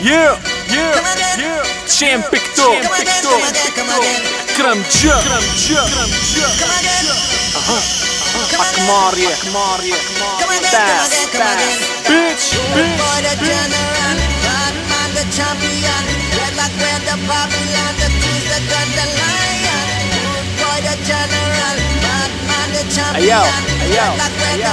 Yeah, yeah, yeah. Чем пикто, пикто, крамча, крамча, крамча. Акмарье, акмарье, дас, дас. Bitch, bitch, bitch. Ayo, ayo, ayo.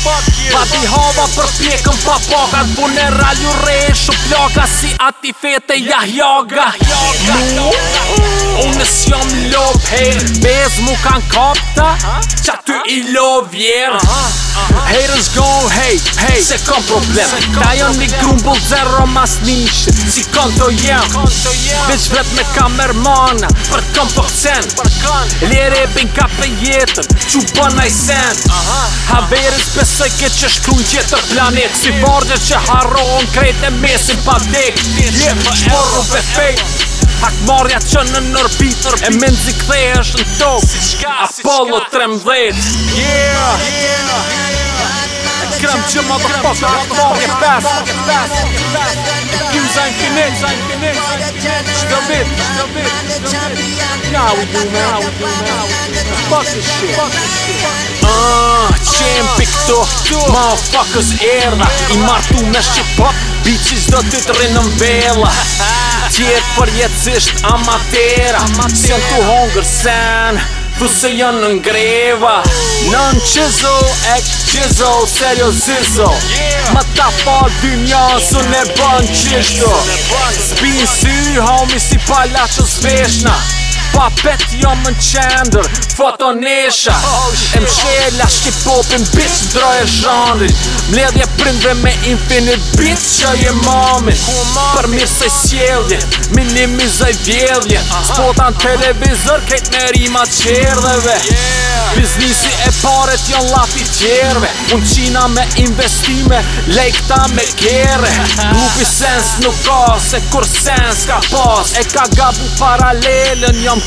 Pa di hava për pjekën pa pakat Bune rallu re e shu plaka Si ati fete ja hjaga Mu, mu Unës jom lop herë Bez mu kan kapta Qa ty i lop vjerë Haters go hey, hey Se kom problem Ta jon një grumbull zero mas nishtë Si konto të jem Veç vret me kamer mana Për kom për sen Lire e bin ka për jetën Qu për i sen Haverit së pësëj ke që shtu në gjithë të planet Si vargjët që harro në krejt e mesin pa dek Jep që morru për fejt marrja që në nërbitër E menë si është në tokë si qka, Apollo 13 Yeah, yeah, yeah. Kram që më të fokë, më të më fokë, më fokë, më fokë, më fokë, më fokë, Now we do, man Fuck this shit Qem pi këto, ma fuckers erna I martu me shqipop, bitches do ty të rinë mbella Tjerë për jetësisht amatera Sjën tu hongër sen, tu se jën në ngreva Në në e serio zizo Më ta fa dy mjanë, su ne bën qishtu Spin sy, homi si palaqës veshna pa pet jam në qender Foto nesha oh, E më shela shki popin bitch Droj e me infinite beats Që je mamin Për mirë se sjellje Minimizaj vjellje Spota televizor Kejt me rima qerdheve Biznisi e paret jon lafi tjerve Unë qina me investime Lejkta me kere Lupi sens nuk ka Se kur sens ka pas E ka gabu paralelen jam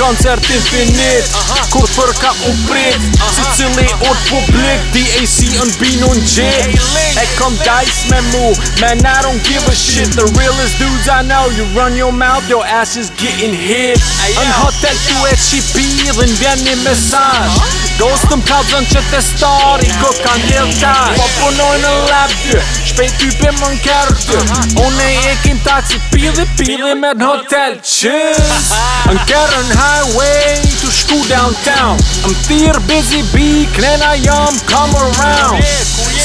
koncert infinit Kur për ka u prit Si cili ur publik D.A.C. në binu në gjit E kom dajs me mu Man I don't give a shit The realest dudes I know You run your mouth Your ass is getting hit Në hotel tu e qipi Dhe në vjen një mesaj Dost të mpazën që të stari Ko ka një taj Po punoj në lab dy Shpej ty për më në kërë dy Unë e e kim taj pili pili me në hotel Qës Në kërë në my way to shku downtown I'm thir busy be, knen I am come around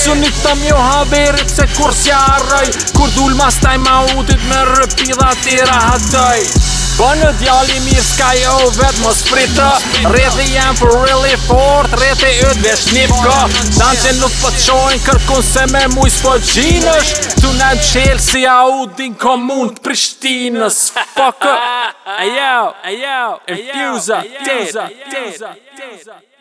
Sunit të mjo haberit se kur si arroj Kur dul mas taj ma utit me rëpi dha tira hatoj Po në djali mi s'ka jo vet më spritë Rethi jam për really fort, rethi ytë veç një pko Danë që nuk po kërkun se me muj s'po gjinësh Tu në në qelë si audin komun të Prishtinës Fuck up Ayo, ayo, ayo, ayo, ayo, ayo, ayo, ayo,